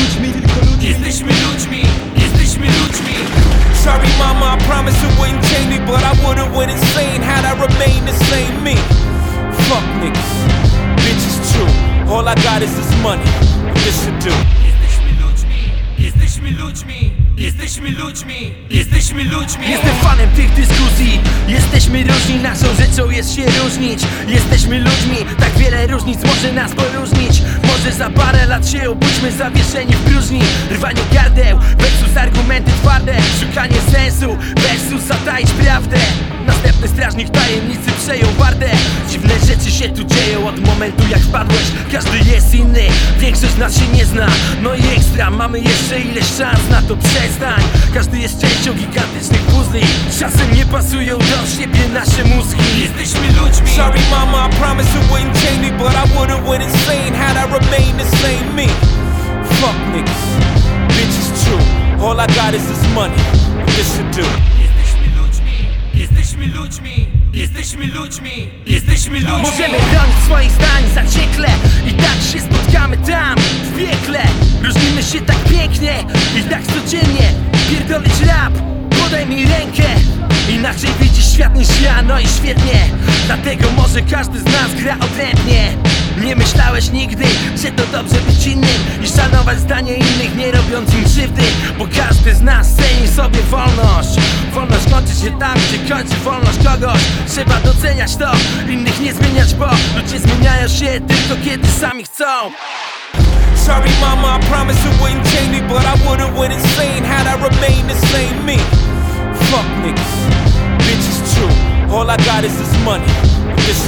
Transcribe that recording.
ludźmi, tylko ludźmi Jesteśmy ludźmi, jesteśmy ludźmi. Sorry mama, I promise it wouldn't change me But I would've went insane had I remained the same me. Fuck niggas, bitch is true. All I got is this money, this should do. Jesteśmy ludźmi, jesteśmy ludźmi Jesteśmy ludźmi, jesteśmy ludźmi. Jestem fanem tych dyskusji. Jesteśmy różni, naszą rzeczą jest się różnić. Jesteśmy ludźmi, tak wiele różnic może nas poróżnić. Może za parę lat się obudźmy zawieszeni w próżni. Rwanie gardeł, versus argumenty twarde. Szukanie sensu, versus zataić prawdę. Następny strażnik tajemnicy przejął wartę Dziwne rzeczy się tu dzieją od momentu jak wpadłeś. Każdy jest inny, większość nas się nie zna. No i ekstra, mamy jeszcze ileś szans na to przestań. Każdy jest częścią gigantycznych puzli. Czasem nie pasują do siebie nasze mózgi. Jesteśmy remained the same me. Fuck niggas, bitch is true. All I got is this money. This should do. Jesteśmy ludźmi, jesteśmy ludźmi, jesteśmy ludźmi, jesteśmy ludźmi. Możemy bronić swoich zdań zaciekle I tak się spotkamy tam, w piekle Różnimy się tak pięknie i tak codziennie Pierdolić rap, podaj mi rękę. Inaczej widzisz świat niż ja, no i świetnie. Dlatego może każdy z nas gra odrębnie. Nie myślałeś nigdy, że to dobrze być innym I szanować zdanie innych, nie robiąc im krzywdy. Bo każdy z nas ceni sobie wolność. Wolność kończy się tam, gdzie kończy wolność kogoś. Trzeba doceniać to, innych nie zmieniać, bo ludzie zmieniają się tylko kiedy sami chcą. Sorry, mama, I promise it wouldn't change me, but I would've went insane had I remained the same me. Fuck niggas, bitch is true. All I got is this money. This